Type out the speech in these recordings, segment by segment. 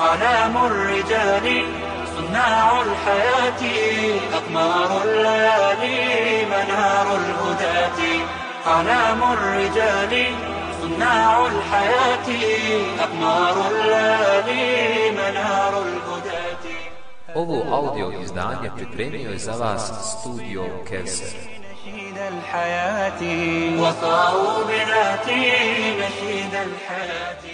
أعلام الرجال صناع الحياة أقمار الليالي منار الهداة. أعلام الرجال صناع الحياة أقمار الليالي منار الهداة. Ovo audio izdanje pripremio je za vas studio Kelser. الحياة. وصاروا بذاتي نشيد الحياة.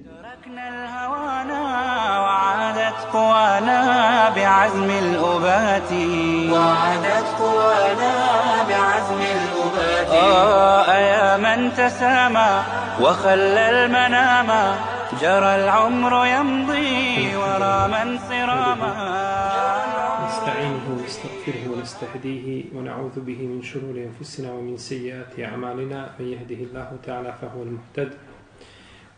قوانا بعزم الأبات. وعادت قوانا بعزم الأبات. آه يا من تسامى وخلى المنام. جرى العمر يمضي ورا من صراما. نستعينه ونستغفره ونستهديه ونعوذ به من شرور أنفسنا ومن سيئات أعمالنا. من يهده الله تعالى فهو المهتد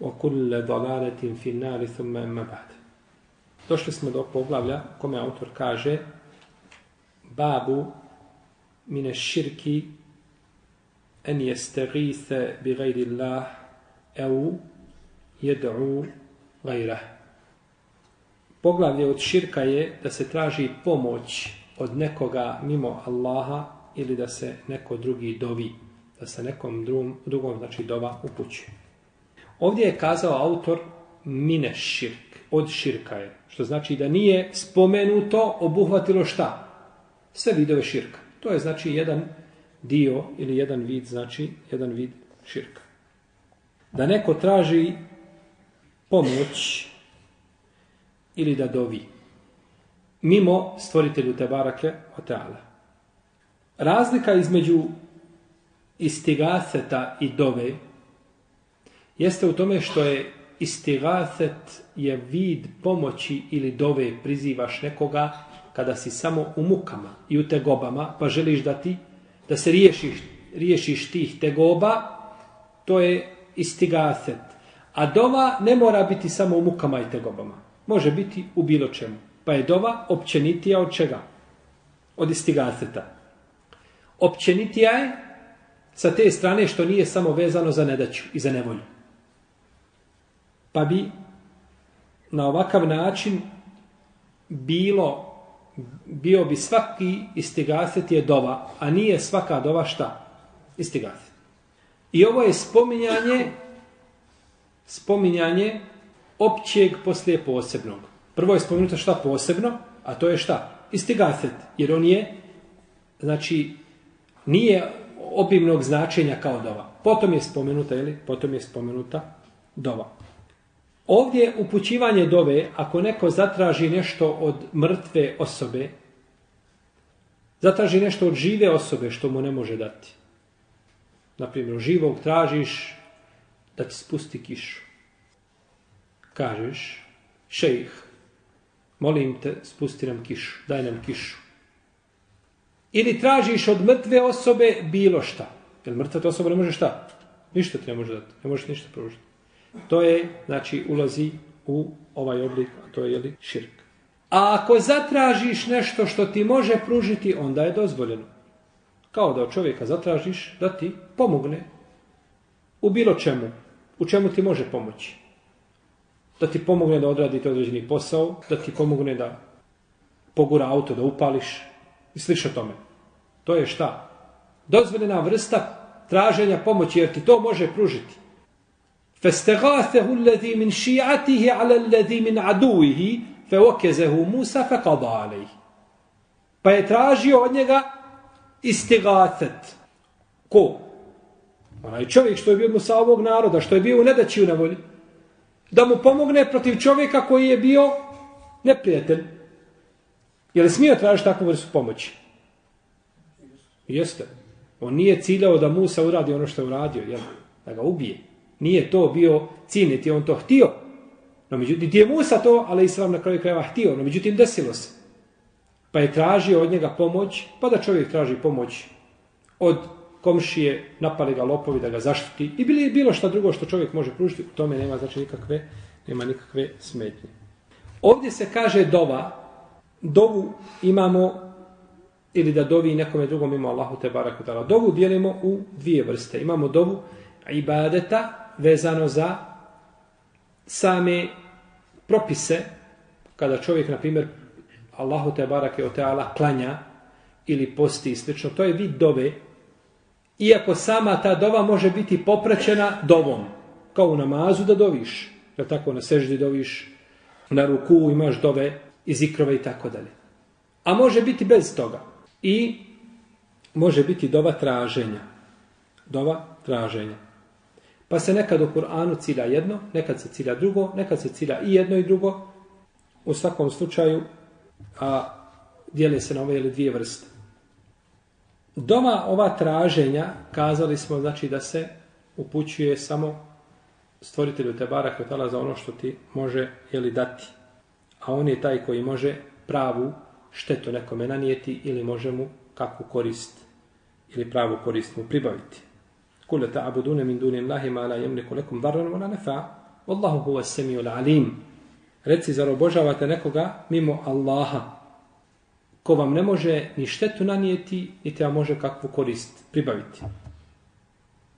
وكل ضلالة في النار ثم أما بعد Došli smo do poglavlja kome autor kaže babu mine širki en jestegithe bi gajri Allah eu jed'u gajrah. Poglavlje od širka je da se traži pomoć od nekoga mimo Allaha ili da se neko drugi dovi, da se nekom drugom, drugom znači dova upućuje. Ovdje je kazao autor mine širk, od širka je, što znači da nije spomenuto obuhvatilo šta? Sve vidove širka. To je znači jedan dio ili jedan vid, znači jedan vid širka. Da neko traži pomoć ili da dovi. Mimo stvoritelju Tebarake o Teala. Razlika između istigaseta i dove jeste u tome što je istigaset je vid pomoći ili dove prizivaš nekoga kada si samo u mukama i u tegobama pa želiš da ti da se riješiš, riješiš tih tegoba to je istigaset. A dova ne mora biti samo u mukama i tegobama. Može biti u bilo čemu. Pa je dova općenitija od čega? Od istigaseta. Općenitija je sa te strane što nije samo vezano za nedaću i za nevolju. Pa bi na ovakav način bilo bio bi svaki istigaset je dova, a nije svaka dova šta? Istigaset. I ovo je spominjanje spominjanje općeg poslije posebnog. Prvo je spomenuto šta posebno, a to je šta? Istigaset, jer on je, znači, nije obimnog značenja kao dova. Potom je spomenuta, ili? Potom je spomenuta dova. Ovdje upućivanje dove, ako neko zatraži nešto od mrtve osobe, zatraži nešto od žive osobe što mu ne može dati. Naprimjer, živog tražiš da ti spusti kišu. Kažeš, šejh, molim te, spusti nam kišu, daj nam kišu. Ili tražiš od mrtve osobe bilo šta. Jer mrtva te osoba ne može šta? Ništa ti ne može dati. Ne možeš ništa pružiti. To je, znači, ulazi u ovaj oblik, a to je, jeli, širk. A ako zatražiš nešto što ti može pružiti, onda je dozvoljeno. Kao da od čovjeka zatražiš da ti pomogne u bilo čemu. u čemu ti može pomoći? Da ti pomogne da odradite određeni posao, da ti pomogne da pogura auto, da upališ i sliša tome. To je šta? Dozvoljena vrsta traženja pomoći, jer ti to može pružiti. فَاسْتَغَاثَهُ الَّذِي مِنْ شِيعَتِهِ عَلَى الَّذِي مِنْ عَدُوِهِ فَوَكَزَهُ مُوسَى فَقَضَ عَلَيْهِ Pa je tražio od njega istigatet. Ko? Onaj čovjek što je bio Musa ovog naroda, što je bio u nedaći u nevolji. Da mu pomogne protiv čovjeka koji je bio neprijatelj. Je li smio tražiti takvu vrstu pomoći? Jeste. On nije ciljao da Musa uradi ono što je uradio, jel? da ga ubije. Nije to bio cilj, niti on to htio. No međutim, ti je Musa to, ali Islam na kraju krajeva htio. No međutim, desilo se. Pa je tražio od njega pomoć, pa da čovjek traži pomoć od komšije, napali ga lopovi da ga zaštiti i bili bilo šta drugo što čovjek može pružiti, u tome nema znači nikakve, nema nikakve smetnje. Ovdje se kaže dova, dovu imamo ili da dovi nekome drugom ima Allahu te barakutala. Dovu dijelimo u dvije vrste. Imamo dovu ibadeta vezano za same propise kada čovjek, na primjer, Allahu te barake o teala klanja ili posti i slično, to je vid dove, iako sama ta dova može biti popraćena dovom, kao u namazu da doviš, da tako na seždi doviš, na ruku imaš dove i zikrove i tako dalje. A može biti bez toga. I može biti dova traženja. Dova traženja. Pa se nekad u Kur'anu cilja jedno, nekad se cilja drugo, nekad se cilja i jedno i drugo. U svakom slučaju a, dijele se na ove ili dvije vrste. Doma ova traženja, kazali smo znači da se upućuje samo stvoritelju Tebara Kvetala za ono što ti može jeli, dati. A on je taj koji može pravu štetu nekome nanijeti ili može mu kakvu korist ili pravu korist mu pribaviti Kule ta'abudune min duni Allahi ma la jemliku lekum darran wa la nafa. Wallahu huwa samiu alim. Reci, zar obožavate nekoga mimo Allaha, ko vam ne može ni štetu nanijeti, ni te vam može kakvu korist pribaviti.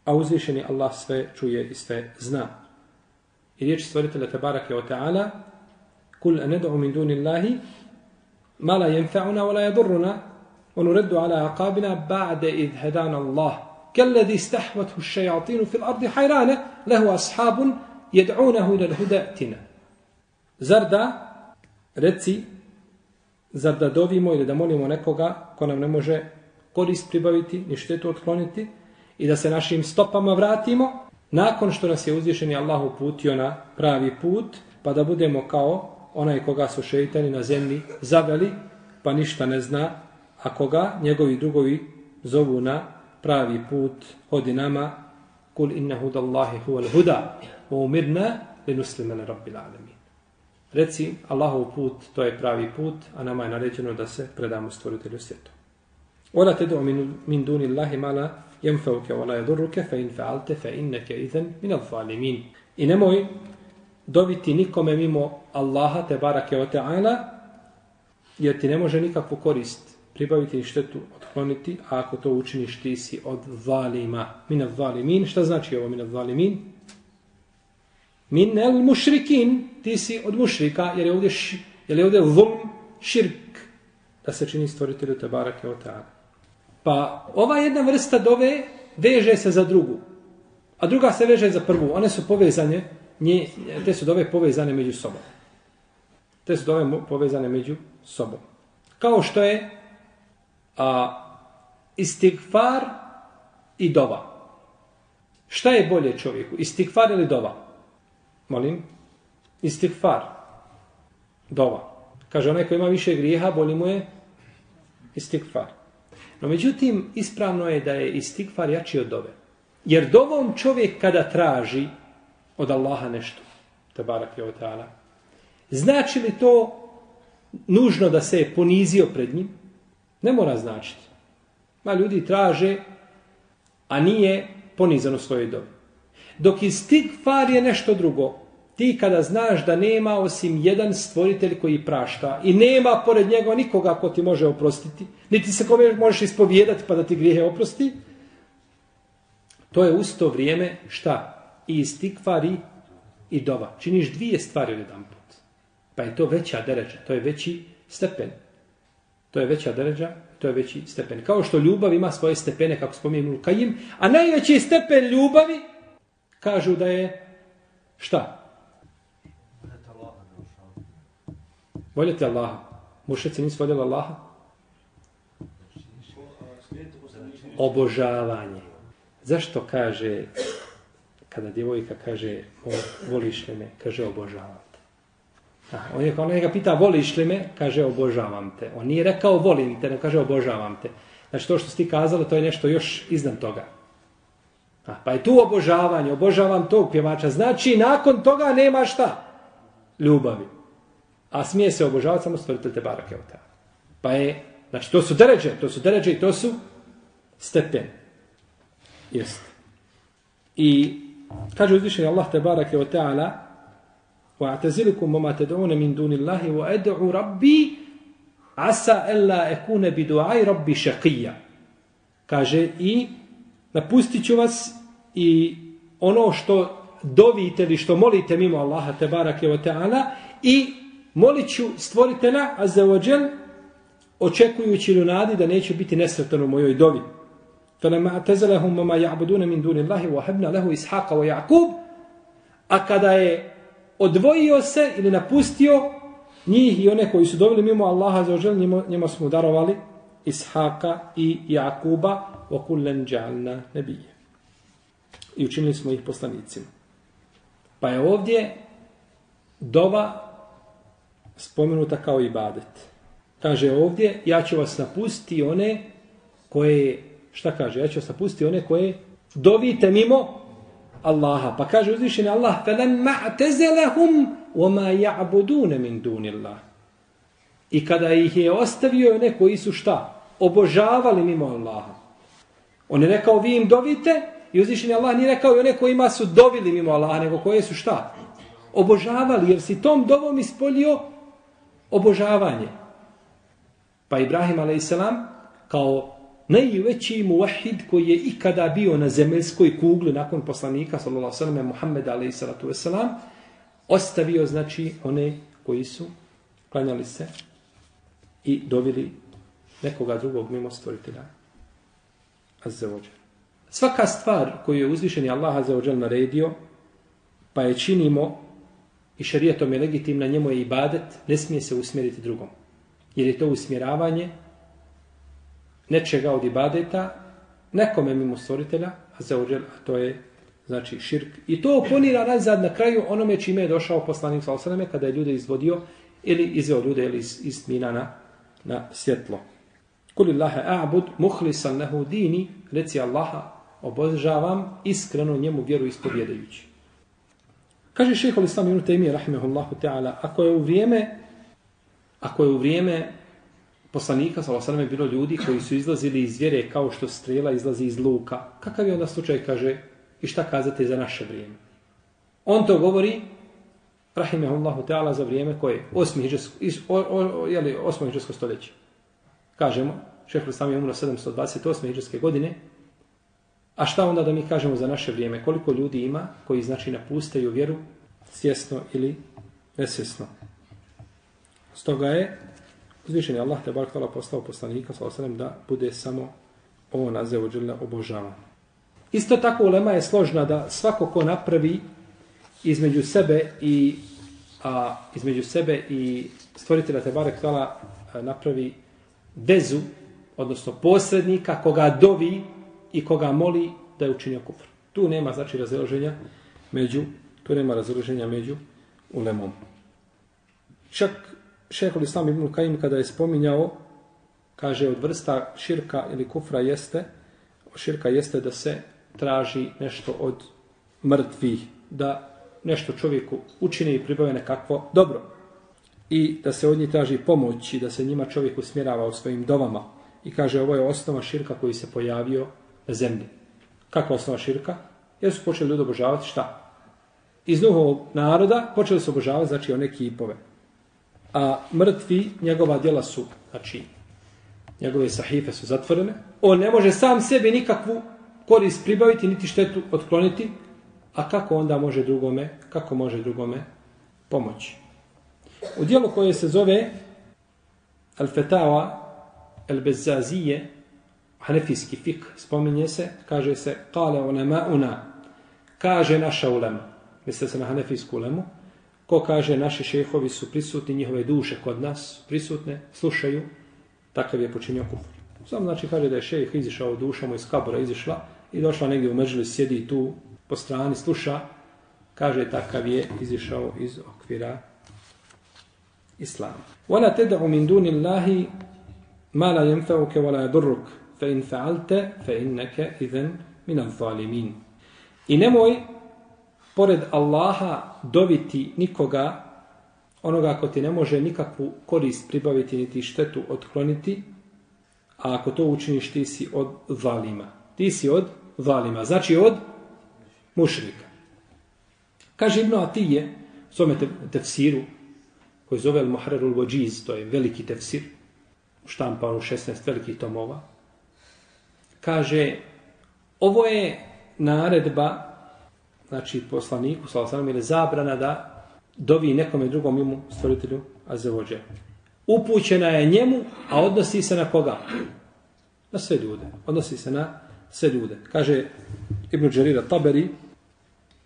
A uzvišeni Allah sve čuje i sve zna. I riječi stvoritelja Tebarake o Teala, Kul anedu min duni Allahi, ma la jenfa'una wa la yadurruna, ونرد على عقابنا بعد إذ هدانا الله كالذي استحوته الشياطين في الأرض حيرانة له أصحاب يدعونه إلى الهدى ائتنا Zar da, reci, zar da dovimo ili da molimo nekoga ko nam ne može korist pribaviti, ni štetu otkloniti i da se našim stopama vratimo nakon što nas je uzvišeni Allah uputio na pravi put, pa da budemo kao onaj koga su šeitani na zemlji zaveli, pa ništa ne zna, a koga njegovi drugovi zovu na pravi put, hodi nama, kul inna hudallahi huval huda, u umirna li nuslimene rabbil alamin. Reci, Allahov put, to je pravi put, a nama je naređeno da se predamo stvoritelju svijetu. Ola te do min, min duni Allahi mala jemfeuke, ola je durruke, fe in fealte, fe inneke izen min al-zalimin. I nemoj dobiti nikome mimo Allaha, te barake o ta'ala, jer ti ne može nikakvu korist pribaviti ni štetu kloniti, a ako to učiniš ti si od zalima. Min al-zalimin, šta znači ovo min al-zalimin? Min el mušrikin, ti si od mušrika, jer je ovdje, jer je ovdje zulm, širk, da se čini stvoritelju te barake o teana. Pa ova jedna vrsta dove veže se za drugu, a druga se veže za prvu. One su povezane, nje, te su dove povezane među sobom. Te su dove povezane među sobom. Kao što je a, istigfar i dova. Šta je bolje čovjeku, istigfar ili dova? Molim? Istigfar. Dova. Kaže, onaj ko ima više grijeha, bolje mu je istigfar. No, međutim, ispravno je da je istigfar jači od dove. Jer dovom čovjek kada traži od Allaha nešto, te barak je otala, znači li to nužno da se je ponizio pred njim? Ne mora značiti. Ma ljudi traže, a nije ponizano svojoj dobi. Dok istigfar je nešto drugo. Ti kada znaš da nema osim jedan stvoritelj koji prašta i nema pored njega nikoga ko ti može oprostiti, niti se kome možeš ispovijedati pa da ti grijehe oprosti, to je usto vrijeme šta? i istigfar i, i dova. Činiš dvije stvari od jedan put. Pa je to veća deređa, to je veći stepen. To je veća deređa, to je veći stepen. Kao što ljubav ima svoje stepene, kako spominje Kajim, a najveći stepen ljubavi kažu da je šta? Voljete Allaha. Mušeci nisu voljeli Allaha? Obožavanje. Zašto kaže, kada djevojka kaže, voliš li me, kaže obožavam on je kao ga pita, voliš li me, kaže obožavam te. On nije rekao volim te, ne kaže obožavam te. Znači to što si ti kazala, to je nešto još iznad toga. A, pa je tu obožavanje, obožavam tog pjevača. Znači, nakon toga nema šta? Ljubavi. A smije se obožavati samo stvoritelj te barake od Pa je, znači to su deređe, to su deređe i to su stepen. Jest. I kaže uzvišenje Allah te barake u ta'ala وَاَعْتَزِلِكُمْ وَمَا تَدْعُونَ مِنْ دُونِ اللَّهِ وَأَدْعُ رَبِّي عَسَا أَلَّا أَكُونَ بِدُعَيْ رَبِّ شَقِيَّ Kaže i napustit ću vas i ono što dovite ili što molite mimo Allaha te barake od ta'ala i molit ću stvoritelja, a za ođel, očekujući ili nadi da neće biti nesretan u mojoj dovi. فَلَمَا اَتَزَلَهُمْ وَمَا يَعْبُدُونَ مِنْ دُونِ اللَّهِ وَحَبْنَا لَهُ إِسْحَاقَ وَيَعْقُوبَ A kada je odvojio se ili napustio njih i one koji su dobili mimo Allaha za ožel, njima, njima smo darovali Ishaka i Jakuba okulen džalna nebije. I učinili smo ih poslanicima. Pa je ovdje dova spomenuta kao ibadet. Kaže ovdje, ja ću vas napustiti one koje, šta kaže, ja ću vas napustiti one koje dovite mimo Allaha. Pa kaže uzvišeni Allah, فَلَنْ مَعْتَزَلَهُمْ وَمَا يَعْبُدُونَ مِنْ دُونِ اللَّهِ I kada ih je ostavio one koji su šta? Obožavali mimo Allaha. On je rekao, vi im dovite, i uzvišeni Allah nije rekao i one kojima su dovili mimo Allaha, nego koje su šta? Obožavali, jer si tom dovom ispolio obožavanje. Pa Ibrahim a.s. kao najveći muahid koji je ikada bio na zemaljskoj kugli nakon poslanika sallallahu alejhi ve sellem Muhammed a.s. ostavio znači one koji su klanjali se i dovili nekoga drugog mimo stvoritelja azzavodža. Svaka stvar koju je uzvišeni Allah azzavodža naredio pa je činimo i šarijetom je legitimna, njemu je ibadet, ne smije se usmjeriti drugom. Jer je to usmjeravanje nečega od ibadeta, nekome mimo stvoritelja, a za uđel, a to je znači širk. I to oponira nazad na kraju onome čime je došao poslanik sa osaname, kada je ljude izvodio ili izveo ljude ili iz, iz tmina na, na svjetlo. Kuli Allahe a'bud muhlisan lehu dini, reci Allaha, obožavam iskreno njemu vjeru ispovjedajući. Kaže šehol Islam ibn Taymiyyah rahimahullahu ta'ala, ako je u vrijeme ako je u vrijeme poslanika sallallahu je bilo ljudi koji su izlazili iz vjere kao što strela izlazi iz luka, kakav je onda slučaj kaže i šta kazate za naše vrijeme? On to govori rahimehullahu ta'ala za vrijeme koje 8. hidžresko je li 8. hidžresko stoljeće. Kažemo, šehol Islam je umro 728. hiđarske godine, A šta onda da mi kažemo za naše vrijeme? Koliko ljudi ima koji znači napustaju vjeru svjesno ili nesvjesno? Stoga je uzvišen je Allah te bar hvala postao poslanika sa da bude samo on a zeođele obožavan. Isto tako ulema je složna da svako ko napravi između sebe i a, između sebe i stvoritelja te barek hvala napravi vezu, odnosno posrednika koga dovi i koga moli da je učinio kufr. Tu nema znači razilaženja među tu nema razilaženja među ulemom. Čak šehol Islam ibn Kajim kada je spominjao kaže od vrsta širka ili kufra jeste širka jeste da se traži nešto od mrtvih da nešto čovjeku učini i pribave nekakvo dobro i da se od njih traži pomoć i da se njima čovjek usmjerava u svojim dovama i kaže ovo je osnova širka koji se pojavio na zemlji. Kakva osnova širka? Jer su počeli ljudi obožavati šta? Iz Nuhovog naroda počeli su obožavati, znači, one kipove. A mrtvi, njegova djela su, znači, njegove sahife su zatvorene. On ne može sam sebi nikakvu korist pribaviti, niti štetu otkloniti, A kako onda može drugome, kako može drugome pomoći? U dijelu koje se zove Al-Fetawa Al-Bezazije, Hanefijski fik, spominje se, kaže se, kale ulema una, kaže naša ulema, misle se na Hanefijsku ulemu, ko kaže naši šehovi su prisutni, njihove duše kod nas prisutne, slušaju, takav je počinio kufr. Samo znači kaže da je šejh izišao duša mu iz kabora, izišla i došla negdje u mržili, sjedi tu po strani, sluša, kaže takav je izišao iz okvira islama. وَلَا تَدْعُ مِنْ دُونِ اللَّهِ مَا لَا يَنْفَعُكَ وَلَا يَدُرُّكَ فَإِنْ فَعَلْتَ فَإِنَّكَ إِذَنْ مِنَ الظَّالِمِينَ I nemoj pored Allaha dobiti nikoga onoga ko ti ne može nikakvu korist pribaviti niti štetu otkloniti a ako to učiniš ti si od valima. ti si od valima, znači od mušrika kaže Ibn Atije u svome tefsiru koji zove Al-Muharrarul Wajiz to je veliki tefsir štampan u 16 velikih tomova kaže ovo je naredba znači poslaniku sallallahu ili zabrana da dovi nekome drugom imu stvoritelju azevođe. Upućena je njemu, a odnosi se na koga? Na sve ljude. Odnosi se na sve ljude. Kaže Ibn Đerira Taberi,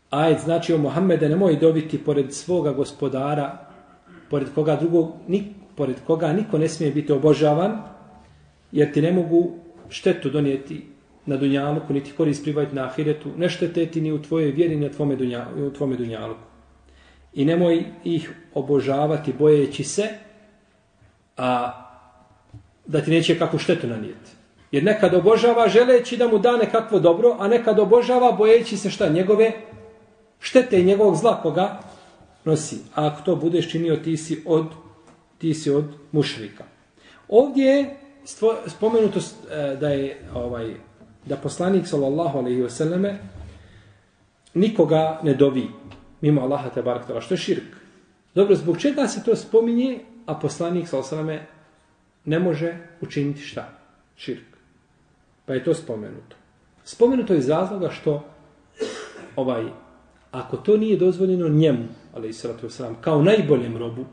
ajd znači o Mohamede nemoj dobiti pored svoga gospodara, pored koga drugog, ni, pored koga niko ne smije biti obožavan, jer ti ne mogu štetu donijeti na dunjaluku, niti korist pribaviti na ahiretu, ne šteteti ni u tvojoj vjeri, ni u tvome, dunja, u tvome dunjaluku. I nemoj ih obožavati bojeći se, a da ti neće kakvu štetu nanijeti. Jer nekad obožava želeći da mu da nekakvo dobro, a nekad obožava bojeći se šta njegove štete i njegovog zla koga nosi. A ako to budeš činio, ti si od, ti si od mušrika. Ovdje je spomenuto e, da je ovaj da poslanik sallallahu alejhi ve selleme nikoga ne dovi mimo Allaha te barekala što je širk. Dobro, zbog čega se to spominje, a poslanik sallallahu alejhi ve ne može učiniti šta? Širk. Pa je to spomenuto. Spomenuto je iz razloga što ovaj ako to nije dozvoljeno njemu, ali salatu vesselam kao najboljem robu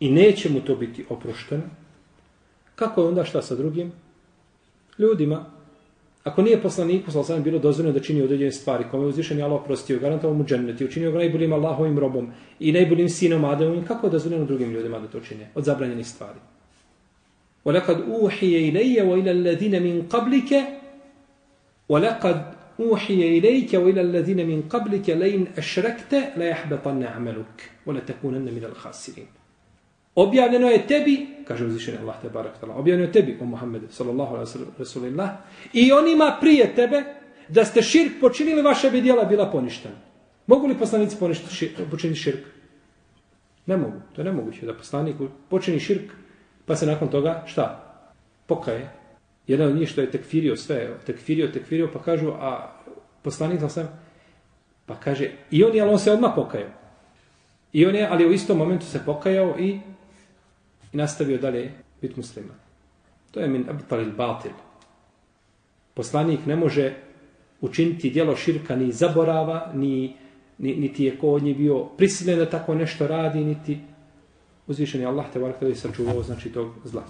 i neće mu to biti oprošteno, kako je onda šta sa drugim ljudima? Ako nije poslaniku sa osam bilo dozvoljeno da čini određene stvari, kome je uzvišen je Allah prostio, garantovao mu džennet i učinio ga najboljim Allahovim robom i najboljim sinom Ademom, kako je dozvoljeno drugim ljudima da to čine od zabranjenih stvari? وَلَقَدْ أُوحِيَ إِلَيَّ وَإِلَى الَّذِينَ مِنْ قَبْلِكَ وَلَقَدْ أُوحِيَ إِلَيْكَ وَإِلَى الَّذِينَ مِنْ قَبْلِكَ لَيْنْ أَشْرَكْتَ لَيَحْبَطَنَّ عَمَلُكَ وَلَتَكُونَنَّ مِنَ الْخَاسِرِينَ Objavljeno je tebi, kaže uzvišeni Allah te barak tala, objavljeno je tebi, o Muhammedu, sallallahu alaihi rasulillah, i onima prije tebe, da ste širk počinili, vaša bi dijela bila poništena. Mogu li poslanici poništiti počiniti širk? Ne mogu, to je nemoguće, da poslanik počini širk, pa se nakon toga, šta? Pokaje. Jedan od njih što je tekfirio sve, tekfirio, tekfirio, pa kažu, a poslanik sam, pa kaže, i on je, ali on se odmah pokajao. I on je, ali u istom momentu se pokajao i i nastavio dalje biti musliman. To je min abtalil batil. Poslanik ne može učiniti dijelo širka ni zaborava, ni, ni, niti je ko od njih bio prisiljen da tako nešto radi, niti uzvišen je Allah te varak da je sačuvao znači tog zla.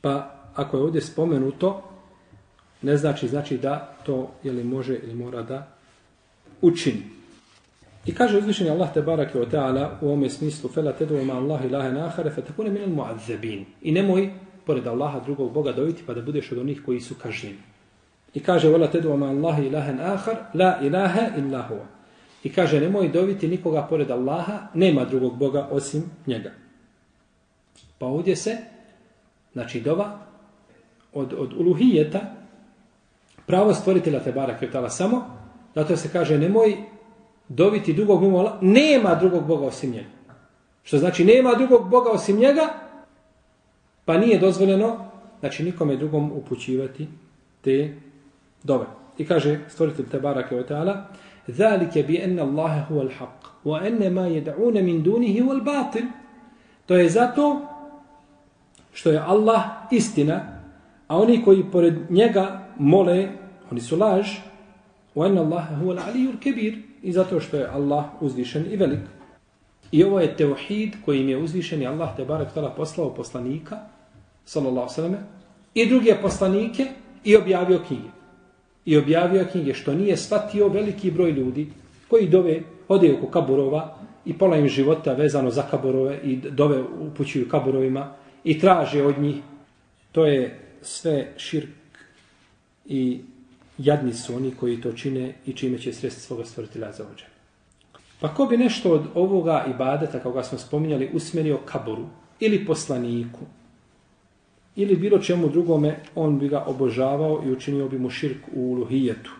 Pa ako je ovdje spomenuto, ne znači znači da to jeli, može ili mora da učini. I kaže uzvišeni Allah te barake o ta'ala u ome smislu fela tedu ma Allah ilahe nahare fe takune minal muazzebin. I nemoj pored Allaha drugog Boga dojiti pa da budeš od onih koji su kažnjeni. I kaže vela tedu ma Allah ilahe nahar la ilahe illa huwa. I kaže nemoj doviti nikoga pored Allaha, nema drugog Boga osim njega. Pa ovdje se, znači dova, od, od uluhijeta, pravo stvoritela te barake o samo, zato se kaže nemoj doviti drugog mimo Allah, nema drugog Boga osim njega. Što znači nema drugog Boga osim njega, pa nije dozvoljeno, znači nikome drugom upućivati te dove. I kaže stvoritelj te barake o ta'ala, ذَلِكَ بِأَنَّ اللَّهَ هُوَ الْحَقِّ وَأَنَّ مَا يَدْعُونَ مِنْ دُونِهِ هُوَ الْبَاطِلِ To je zato što je Allah istina, a oni koji pored njega mole, oni su laž, وَأَنَّ اللَّهَ هُوَ الْعَلِيُّ الْكَبِيرُ I zato što je Allah uzvišen i velik. I ovo je teuhid kojim je uzvišen i Allah te barek tala poslao poslanika, sallallahu sallame, i druge poslanike i objavio knjige. I objavio knjige što nije shvatio veliki broj ljudi koji dove, ode oko kaburova i pola im života vezano za kaburove i dove upućuju kaburovima i traže od njih. To je sve širk i jadni su oni koji to čine i čime će sresti svoga stvoritelja za ođe. Pa ko bi nešto od ovoga ibadeta, kao ga smo spominjali, usmjerio kaboru ili poslaniku ili bilo čemu drugome, on bi ga obožavao i učinio bi mu širk u uluhijetu.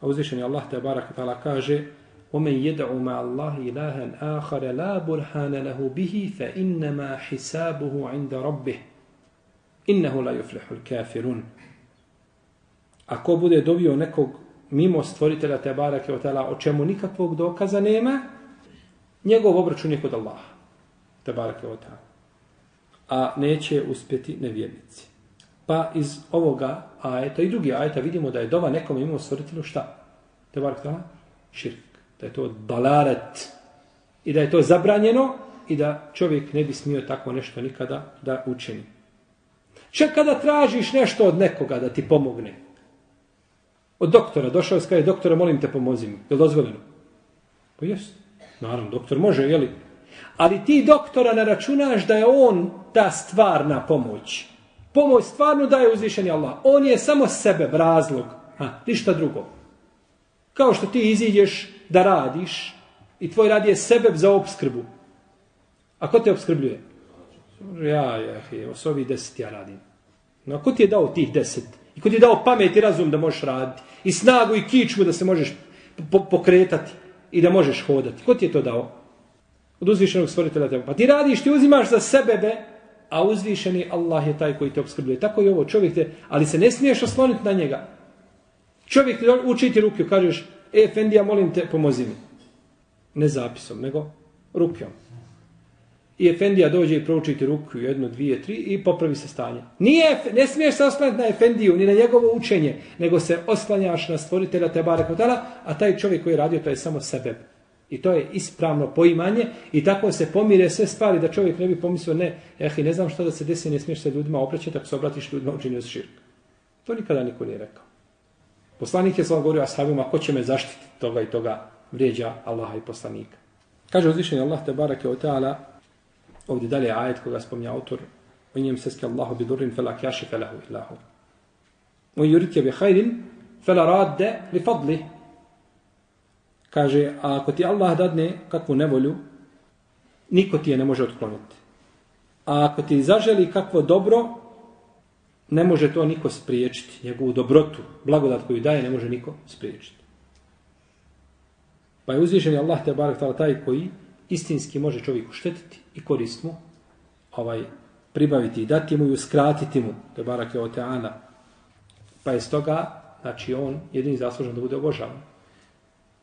A uzvišen je Allah te barak tala kaže وَمَنْ يَدْعُ مَا اللَّهِ إِلَهًا آخَرَ لَا بُرْحَانَ لَهُ بِهِ فَإِنَّمَا حِسَابُهُ عِنْدَ رَبِّهِ إِنَّهُ لَا يُفْلِحُ الْكَافِرُونَ Ako bude dovio nekog mimo stvoritelja te barake o tela, o čemu nikakvog dokaza nema, njegov obračun je kod Allaha. Te barake o tela. A neće uspjeti nevjernici. Pa iz ovoga ajeta i drugi ajeta vidimo da je dova nekom mimo stvoritelju šta? Te barake o tela? Širk. Da je to dalaret. I da je to zabranjeno i da čovjek ne bi smio tako nešto nikada da učini. Čak kada tražiš nešto od nekoga da ti pomogne, Od doktora, došao je, kaže, doktore, molim te, pomozi mi. Je li dozvoljeno? Pa jest. Naravno, doktor može, je li? Ali ti doktora ne računaš da je on ta stvarna pomoć. Pomoć stvarno daje uzvišeni Allah. On je samo sebe, razlog. A, ništa drugo. Kao što ti iziđeš da radiš i tvoj rad je sebe za obskrbu. A ko te obskrbljuje? Ja, ja, ja, osovi deset ja radim. No, ko ti je dao tih deset? I ko ti je dao pamet i razum da možeš raditi? I snagu i kičmu da se možeš po pokretati i da možeš hodati? Ko ti je to dao? Od uzvišenog stvoritelja tebe. Pa ti radiš, ti uzimaš za sebe, be, a uzvišeni Allah je taj koji te obskrbljuje. Tako je ovo čovjek te, ali se ne smiješ osloniti na njega. Čovjek te uči ti ruke, kažeš, e, Fendija, molim te, pomozi mi. Ne zapisom, nego rukjom i Efendija dođe i prouči ti ruku jednu, dvije, tri i popravi se stanje. Nije, ne smiješ se oslanjati na Efendiju, ni na njegovo učenje, nego se oslanjaš na stvoritelja Tebare Kotala, a taj čovjek koji je radio, to je samo sebe. I to je ispravno poimanje i tako se pomire sve stvari da čovjek ne bi pomislio, ne, eh, ne znam što da se desi, ne smiješ se ljudima obraćati, ako se obratiš ljudima učinio s širk. To nikada niko nije rekao. Poslanik je sam govorio ashabima, ko će me zaštiti toga i toga vrijeđa Allaha i poslanika. Kaže uzvišenje Allah te barake o ta'ala, Ovdje dalje ajet koga spomnja autor, o njem se ske Allahu bi durrin fela kjaši felahu illahu. O jurike bi hajrin fela radde li fadli. Kaže, a ako ti Allah dadne kakvu nevolju, niko ti je ne može otkloniti. A ako ti zaželi kakvo dobro, ne može to niko spriječiti. Njegovu dobrotu, blagodat koju daje, ne može niko spriječiti. Pa je uzvišen Allah te barak taj koji istinski može čovjeku štetiti i korist mu, ovaj, pribaviti i dati mu i uskratiti mu, to barake barak je oteana. Pa je stoga, znači on jedini zaslužen da bude obožavan.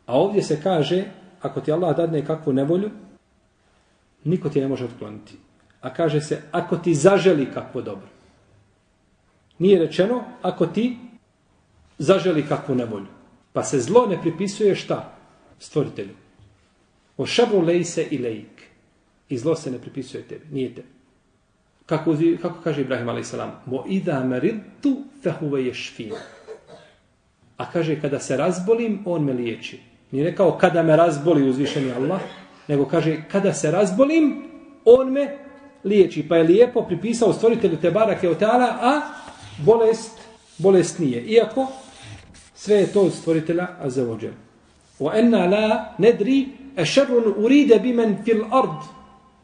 A ovdje se kaže, ako ti Allah dadne kakvu nevolju, niko ti ne može otkloniti. A kaže se, ako ti zaželi kakvo dobro. Nije rečeno, ako ti zaželi kakvu nevolju. Pa se zlo ne pripisuje šta? Stvoritelju. O šabru lejse i lejk. I zlo se ne pripisuje tebi, nije tebi. Kako, kako kaže Ibrahim a.s. Mo idha meridtu fehuve ješfin. A kaže, kada se razbolim, on me liječi. Nije rekao, kada me razboli uzvišeni Allah, nego kaže, kada se razbolim, on me liječi. Pa je lijepo pripisao stvoritelju Tebara Keotala, a bolest, bolest nije. Iako, sve je to od stvoritelja Azzawajal. O enna la nedri ešerun uride bimen fil ard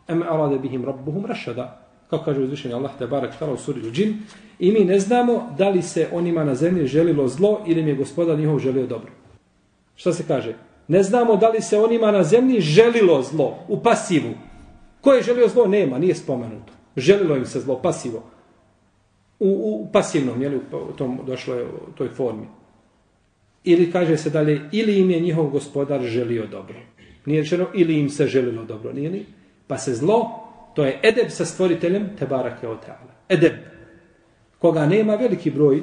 em arade bihim rabbuhum rašada. Kako kaže uzvišenje Allah te barak tala u suri džin. I mi ne znamo da li se onima na zemlji želilo zlo ili im je gospodar njihov želio dobro. Šta se kaže? Ne znamo da li se onima na zemlji želilo zlo u pasivu. Ko je želio zlo? Nema, nije spomenuto. Želilo im se zlo, pasivo. U, u pasivnom, jeli, u tom došlo je u toj formi. Ili kaže se dalje, ili im je njihov gospodar želio dobro. Nije rečeno ili im se želilo dobro, nije li? Pa se zlo, to je edeb sa stvoriteljem Tebarake Oteala. Edeb. Koga nema veliki broj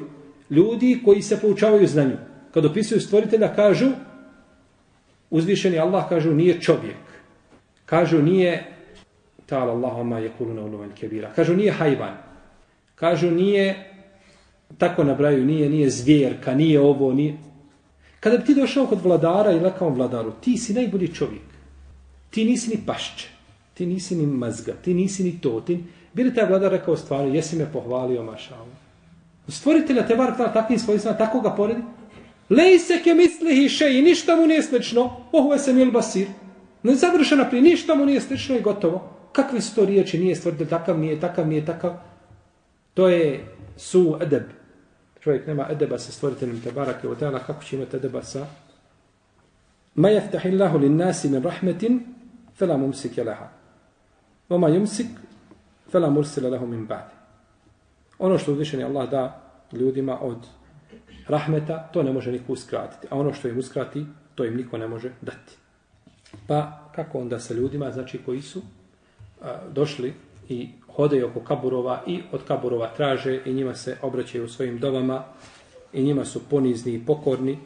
ljudi koji se poučavaju znanju. kad opisuju stvoritelja, kažu, uzvišeni Allah, kažu, nije čovjek. Kažu, nije, ta'ala Allahuma je kuluna uluven kebira. Kažu, nije hajvan. Kažu, nije, tako nabraju, nije, nije zvijerka, nije ovo, nije... Kada bi ti došao kod vladara i rekao vladaru, ti si najbolji čovjek. Ti nisi ni pašće, ti nisi ni mazga, ti nisi ni to, ti... Bili taj vladar rekao stvari, jesi me pohvalio, mašalno. Stvoritelja te bar takvim svojstvima, tako ga poredi. Lej se ke mislihi še i ništa mu nije slično. Ohuve se mil basir. Ne završena prije, ništa mu nije slično i gotovo. Kakve su to riječi, nije stvoritelj takav, nije takav, nije takav. To je su edeb. Čovjek nema edeba sa stvoriteljem te barake od tela, kako će imati edeba sa Ma jeftahillahu lin nasi min rahmetin, fela mumsik je leha. Oma yumsik, fela mursila lehu min ba'di. Ono što uzvišeni Allah da ljudima od rahmeta, to ne može niko uskratiti. A ono što im uskrati, to im niko ne može dati. Pa kako onda sa ljudima, znači koji su a, došli i hodaju oko kaburova i od kaburova traže i njima se obraćaju svojim dovama i njima su ponizni i pokorni,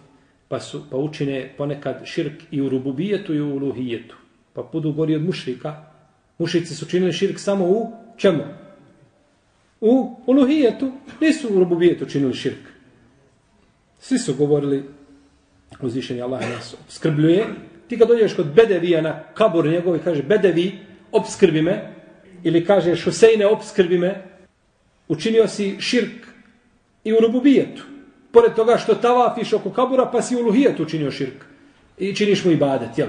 pa, su, pa učine ponekad širk i u rububijetu i u luhijetu. Pa budu gori od mušrika. Mušrici su činili širk samo u čemu? U uluhijetu. Nisu u rububijetu činili širk. Svi su govorili uzvišenje Allah nas obskrbljuje. Ti kad dođeš kod Bedevija na kabor njegov i kaže Bedevi, obskrbi me, ili kaže Šusejne, obskrbi me, učinio si širk i u rububijetu. Pored toga što tavafiš oko kabura, pa si u luhijetu učinio širk. I činiš mu ibadet, jel?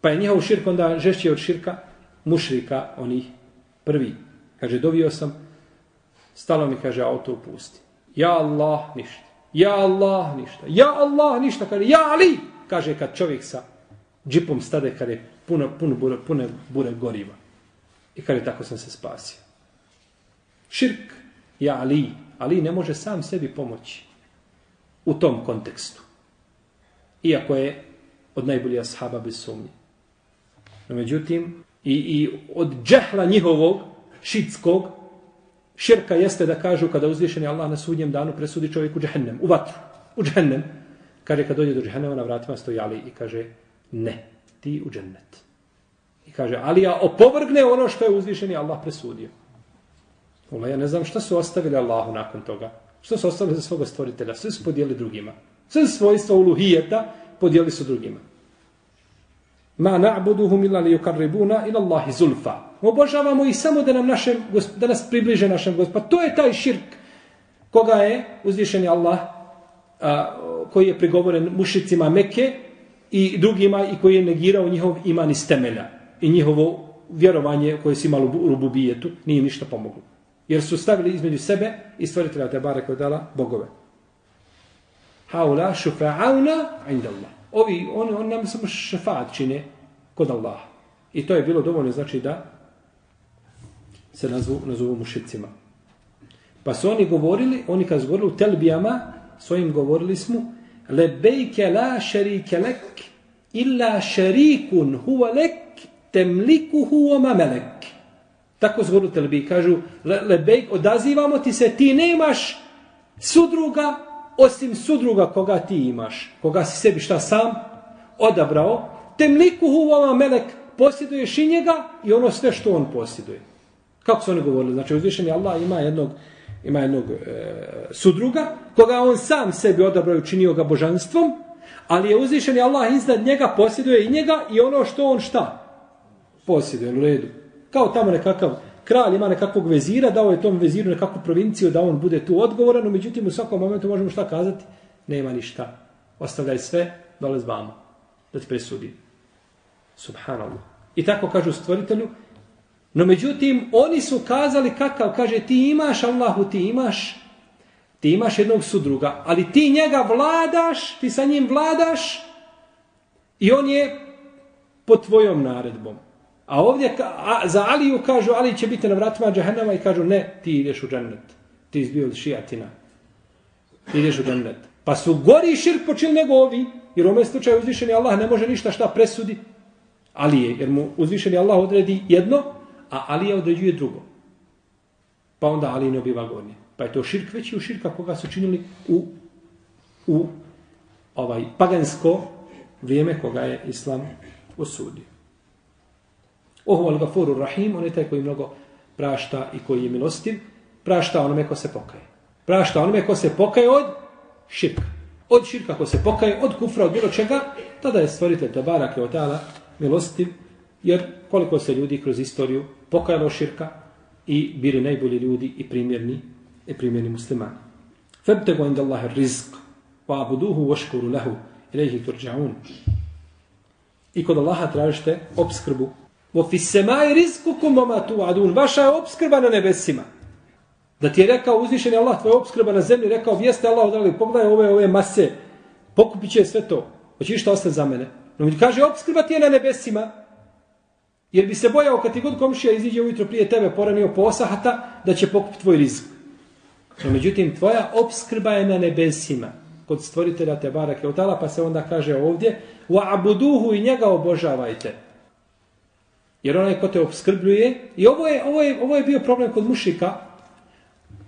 Pa je njihov širk onda žešći od širka mušrika, onih prvi. Kaže, dovio sam, stalo mi kaže, auto upusti. Ja Allah, ništa. Ja Allah, ništa. Ja Allah, ništa. Kaže, ja Ali, kaže kad čovjek sa džipom stade, kad je puno, puno bure, pune bure goriva. I kaže, tako sam se spasio. Širk, ja Ali. Ali ne može sam sebi pomoći u tom kontekstu. Iako je od najboljih ashaba bez sumnje. No, međutim, i, i od džehla njihovog, šitskog, širka jeste da kažu kada uzvišeni Allah na sudnjem danu presudi čovjek u džehennem, u vatru, u džehennem. Kaže, kad dođe do džehennema, na vratima stoji Ali i kaže, ne, ti u džennet. I kaže, Ali ja opovrgne ono što je uzvišeni Allah presudio. Ula, ja ne znam šta su ostavili Allahu nakon toga. Što su ostavili za svoga stvoritelja? Sve su podijeli drugima. Sve svojstva uluhijeta podijeli su drugima. Ma na'buduhum illa li yukarribuna ila Allahi zulfa. Obožavamo ih samo da nam našem da nas približe našem Gospodu. Pa to je taj širk koga je uzvišeni Allah a, koji je prigovoren mušicima Mekke i drugima i koji je negirao njihov iman iz temelja i njihovo vjerovanje koje su imali u rububijetu nije ništa pomoglo. Jer su stavili između sebe i stvoritelja te bare koje dala bogove. Haula šufa'auna inda Allah ovi, oni, oni nam samo šefat čine kod Allaha. I to je bilo dovoljno, znači da se nazvu, nazovu mušicima. Pa su oni govorili, oni kad su govorili u telbijama, svojim govorili smo, lebejke la šerike lek, illa šerikun huva lek, temliku huva mamelek. Tako su telbi, kažu, le, lebejk, odazivamo ti se, ti nemaš sudruga, osim sudruga koga ti imaš, koga si sebi šta sam odabrao, temliku huvama melek posjeduješ i njega i ono sve što on posjeduje. Kako su oni govorili? Znači, uzvišeni Allah ima jednog, ima jednog e, sudruga, koga on sam sebi odabrao i učinio ga božanstvom, ali je uzvišeni Allah iznad njega posjeduje i njega i ono što on šta? Posjeduje, u redu. Kao tamo nekakav kralj ima nekakvog vezira, dao je tom veziru nekakvu provinciju da on bude tu odgovoran, no međutim u svakom momentu možemo šta kazati? Nema ništa. Ostavljaj sve, dole zvamo. Da ti presudi. Subhanallah. I tako kažu stvoritelju. No međutim, oni su kazali kakav, kaže ti imaš Allahu, ti imaš ti imaš jednog sudruga, ali ti njega vladaš, ti sa njim vladaš i on je pod tvojom naredbom. A ovdje a, za Aliju kažu, Ali će biti na vratima džahennama i kažu, ne, ti ideš u džennet. Ti izbio od šijatina. Ti ideš u džennet. Pa su gori širk počili nego ovi, jer u ovom slučaju uzvišeni Allah ne može ništa šta presudi Alije, jer mu uzvišeni Allah odredi jedno, a Alija određuje drugo. Pa onda Ali ne obiva gornje. Pa je to širk veći u širka koga su činili u, u ovaj pagansko vrijeme koga je Islam osudio. Ohu al gafuru rahim, on je taj koji mnogo prašta i koji je milostiv, prašta onome ko se pokaje. Prašta onome ko se pokaje od širka. Od širka ko se pokaje, od kufra, od bilo čega, tada je stvoritelj Tabarak je otala milostiv, jer koliko se ljudi kroz istoriju pokajalo širka i bili najbolji ljudi i primjerni, i primjerni muslimani. Febtego inda Allahe rizq, wa abuduhu vaškuru lehu, ilaihi turđaun. I kod Allaha tražite obskrbu. Wa fi semai rizqukum wa ma. Vaša je obskrba na nebesima. Da ti je rekao uzvišen je Allah, tvoja obskrba na zemlji, rekao, vijeste Allah, odali, pogledaj ove, ove mase, pokupit će sve to. Hoće što ostati za mene? No mi kaže, obskrba ti je na nebesima. Jer bi se bojao kad ti god komšija iziđe ujutro prije tebe poranio posahata, da će pokupiti tvoj rizik. No međutim, tvoja obskrba je na nebesima. Kod stvoritelja te barake otala, pa se onda kaže ovdje, wa abuduhu i njega obožavajte. Jer onaj ko te obskrbljuje, i ovo je, ovo je, ovo je bio problem kod mušika,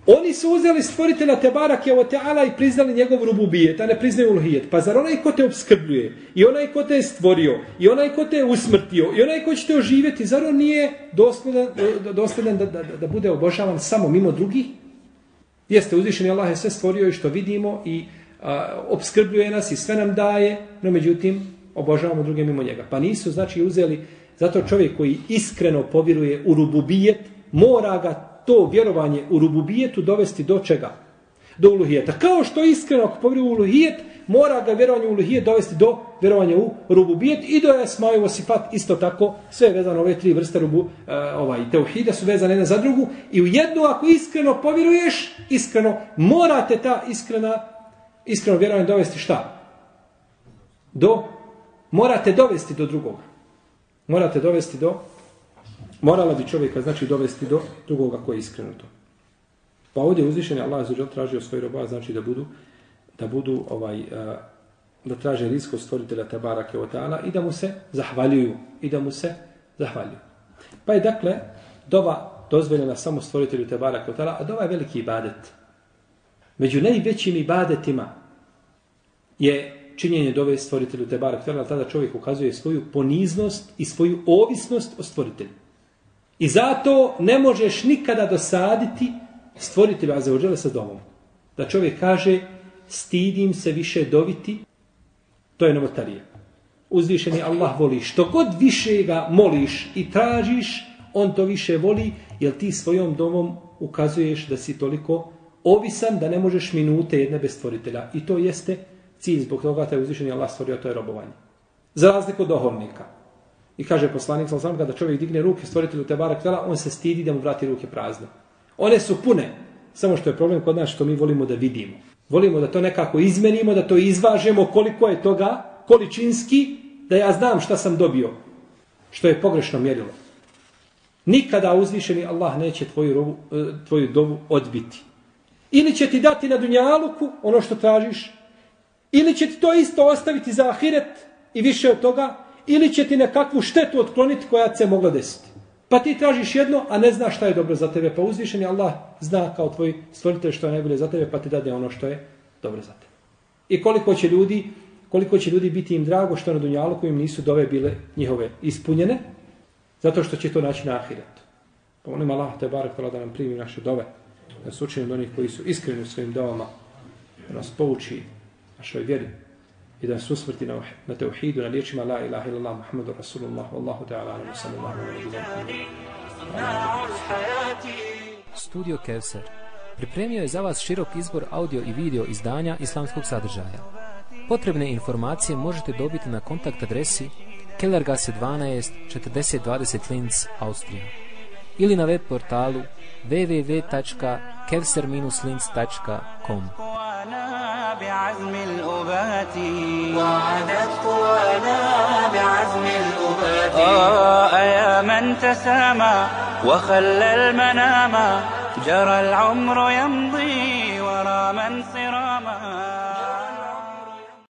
Oni su uzeli stvoritelja Tebarak je Teala i priznali njegov rububijet, a ne priznaju ulhijet. Pa zar onaj ko te obskrbljuje, i onaj ko te je stvorio, i onaj ko te je usmrtio, i onaj ko će te oživjeti, zar on nije dosledan, dosledan da, da, da bude obožavan samo mimo drugih? Jeste, uzvišeni Allah je sve stvorio i što vidimo i a, obskrbljuje nas i sve nam daje, no međutim obožavamo druge mimo njega. Pa nisu znači uzeli, zato čovjek koji iskreno povjeruje u rububijet, mora ga to vjerovanje u rububijetu dovesti do čega? Do uluhijeta. Kao što iskreno ako povjeruje u uluhijet, mora ga vjerovanje u uluhijet dovesti do vjerovanja u rububijet i do esmajevo sifat isto tako. Sve je vezano ove tri vrste rubu, uh, ovaj, teuhida su vezane jedna za drugu. I u jednu ako iskreno povjeruješ, iskreno, morate ta iskrena, iskreno vjerovanje dovesti šta? Do, morate dovesti do drugoga. Morate dovesti do Morala bi čovjeka znači dovesti do drugoga koji je iskreno to. Pa ovdje uzvišen je Allah zađer tražio svoj roba, znači da budu da budu ovaj eh, da traže risko stvoritelja Tabara Keotala i da mu se zahvaljuju i da mu se zahvaljuju. Pa je dakle dova dozvoljena samo stvoritelju Tabara Keotala, a dova je veliki ibadet. Među najvećim ibadetima je činjenje dove stvoritelju te barak Keotala, tada čovjek ukazuje svoju poniznost i svoju ovisnost o stvoritelju. I zato ne možeš nikada dosaditi stvoritelju Azeođele sa domom. Da čovjek kaže, stidim se više doviti, to je novotarija. Uzvišeni Allah voli. Što god više ga moliš i tražiš, on to više voli, jer ti svojom domom ukazuješ da si toliko ovisan da ne možeš minute jedne bez stvoritelja. I to jeste cilj zbog toga da uzvišeni Allah stvorio, to je robovanje. Za razliku od dohovnika. I kaže poslanik sallallahu alejhi kada čovjek digne ruke stvoritelju te barak tela, on se stidi da mu vrati ruke prazne. One su pune, samo što je problem kod nas što mi volimo da vidimo. Volimo da to nekako izmenimo, da to izvažemo koliko je toga, količinski, da ja znam šta sam dobio. Što je pogrešno mjerilo. Nikada uzvišeni Allah neće tvoju, rovu, e, tvoju dovu odbiti. Ili će ti dati na dunjaluku ono što tražiš, ili će ti to isto ostaviti za ahiret i više od toga, ili će ti nekakvu štetu otkloniti koja se mogla desiti. Pa ti tražiš jedno, a ne znaš šta je dobro za tebe. Pa uzvišen je Allah zna kao tvoj stvoritelj što je najbolje za tebe, pa ti dade ono što je dobro za tebe. I koliko će ljudi, koliko će ljudi biti im drago što na dunjalu kojim nisu dove bile njihove ispunjene, zato što će to naći na ahiretu. Pa onim Allah te barak da nam primi naše dove, da se učinimo onih koji su iskreni u svojim dovama, da nas pouči našoj vjeri i da se usmrti na, na teuhidu, na liječima la ilaha illallah Muhammadu Rasulullah, Wallahu ta'ala, ala sallallahu alaihi Studio Kevser pripremio je za vas širok izbor audio i video izdanja islamskog sadržaja. Potrebne informacije možete dobiti na kontakt adresi Kellergasse 12 4020 Linz, Austrija ili na web portalu www.kevser-linz.com بعزم الأبات. وعدت قوانا بعزم الأبات. آه يا من تسامى وخلى المنام جرى العمر يمضي ورا من صراط